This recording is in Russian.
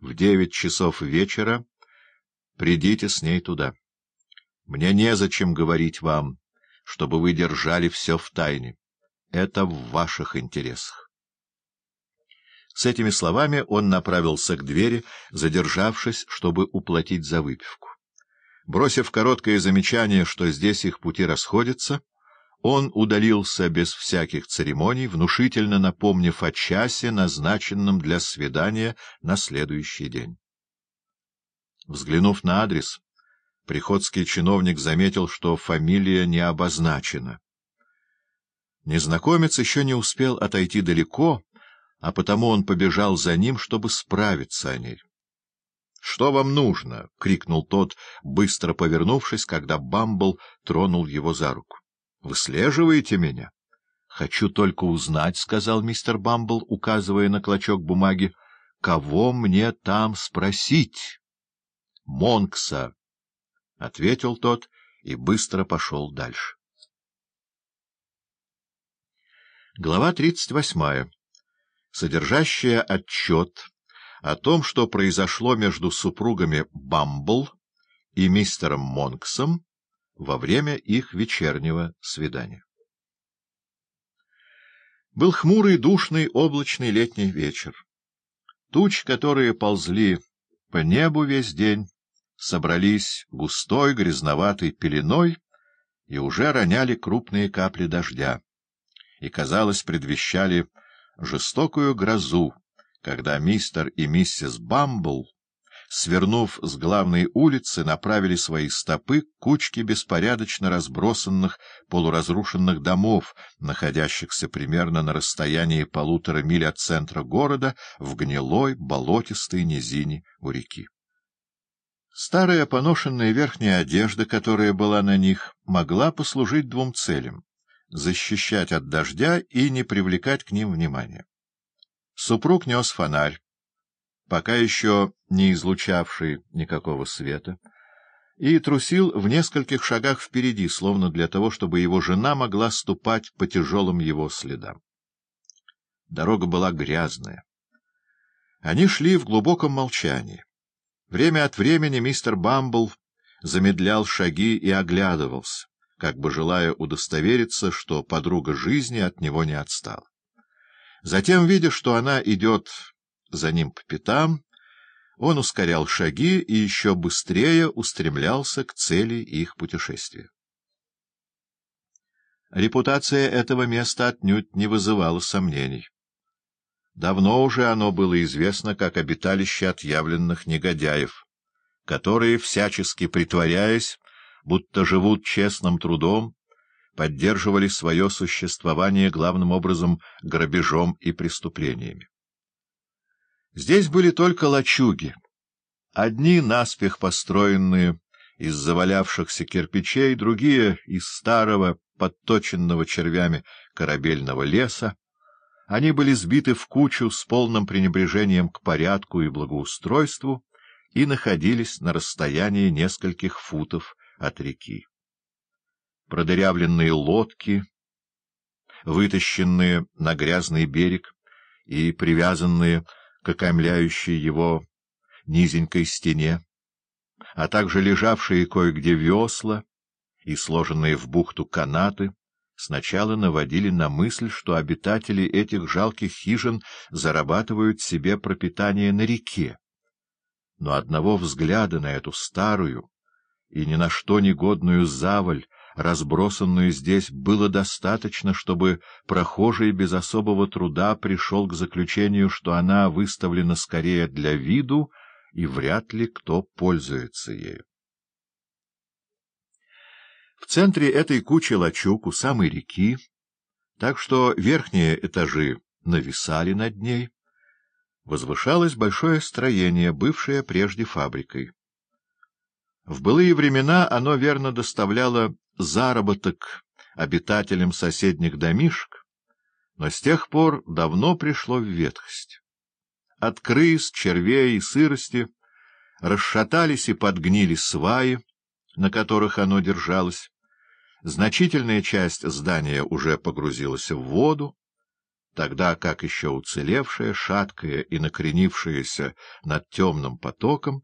в девять часов вечера придите с ней туда. Мне незачем говорить вам, чтобы вы держали все в тайне. Это в ваших интересах. С этими словами он направился к двери, задержавшись, чтобы уплатить за выпивку. Бросив короткое замечание, что здесь их пути расходятся, он удалился без всяких церемоний, внушительно напомнив о часе, назначенном для свидания на следующий день. Взглянув на адрес, приходский чиновник заметил, что фамилия не обозначена. Незнакомец еще не успел отойти далеко, а потому он побежал за ним, чтобы справиться о ней. — Что вам нужно? — крикнул тот, быстро повернувшись, когда Бамбл тронул его за руку. — Выслеживаете меня? — Хочу только узнать, — сказал мистер Бамбл, указывая на клочок бумаги, — кого мне там спросить? — Монкса, — ответил тот и быстро пошел дальше. Глава тридцать восьмая, содержащая отчет о том, что произошло между супругами Бамбл и мистером Монксом во время их вечернего свидания. Был хмурый, душный, облачный летний вечер. Туч, которые ползли по небу весь день, собрались густой грязноватой пеленой и уже роняли крупные капли дождя, и, казалось, предвещали жестокую грозу, когда мистер и миссис Бамбл свернув с главной улицы, направили свои стопы к кучке беспорядочно разбросанных полуразрушенных домов, находящихся примерно на расстоянии полутора миль от центра города в гнилой болотистой низине у реки. Старая поношенная верхняя одежда, которая была на них, могла послужить двум целям — защищать от дождя и не привлекать к ним внимания. Супруг нес фонарь, пока еще не излучавший никакого света, и трусил в нескольких шагах впереди, словно для того, чтобы его жена могла ступать по тяжелым его следам. Дорога была грязная. Они шли в глубоком молчании. Время от времени мистер Бамбл замедлял шаги и оглядывался, как бы желая удостовериться, что подруга жизни от него не отстала. Затем, видя, что она идет за ним по пятам, он ускорял шаги и еще быстрее устремлялся к цели их путешествия. Репутация этого места отнюдь не вызывала сомнений. Давно уже оно было известно как обиталище отъявленных негодяев, которые, всячески притворяясь, будто живут честным трудом, поддерживали свое существование главным образом грабежом и преступлениями. Здесь были только лачуги, одни наспех построенные из завалявшихся кирпичей, другие — из старого, подточенного червями корабельного леса. Они были сбиты в кучу с полным пренебрежением к порядку и благоустройству и находились на расстоянии нескольких футов от реки. Продырявленные лодки, вытащенные на грязный берег и привязанные к окаймляющей его низенькой стене, а также лежавшие кое-где весла и сложенные в бухту канаты, сначала наводили на мысль, что обитатели этих жалких хижин зарабатывают себе пропитание на реке. Но одного взгляда на эту старую и ни на что негодную заваль разбросанную здесь, было достаточно, чтобы прохожий без особого труда пришел к заключению, что она выставлена скорее для виду, и вряд ли кто пользуется ею. В центре этой кучи лачуг у самой реки, так что верхние этажи нависали над ней, возвышалось большое строение, бывшее прежде фабрикой. В былые времена оно верно доставляло заработок обитателям соседних домишек, но с тех пор давно пришло в ветхость. От крыс, червей и сырости расшатались и подгнили сваи, на которых оно держалось. Значительная часть здания уже погрузилась в воду, тогда как еще уцелевшая, шаткая и накренившаяся над темным потоком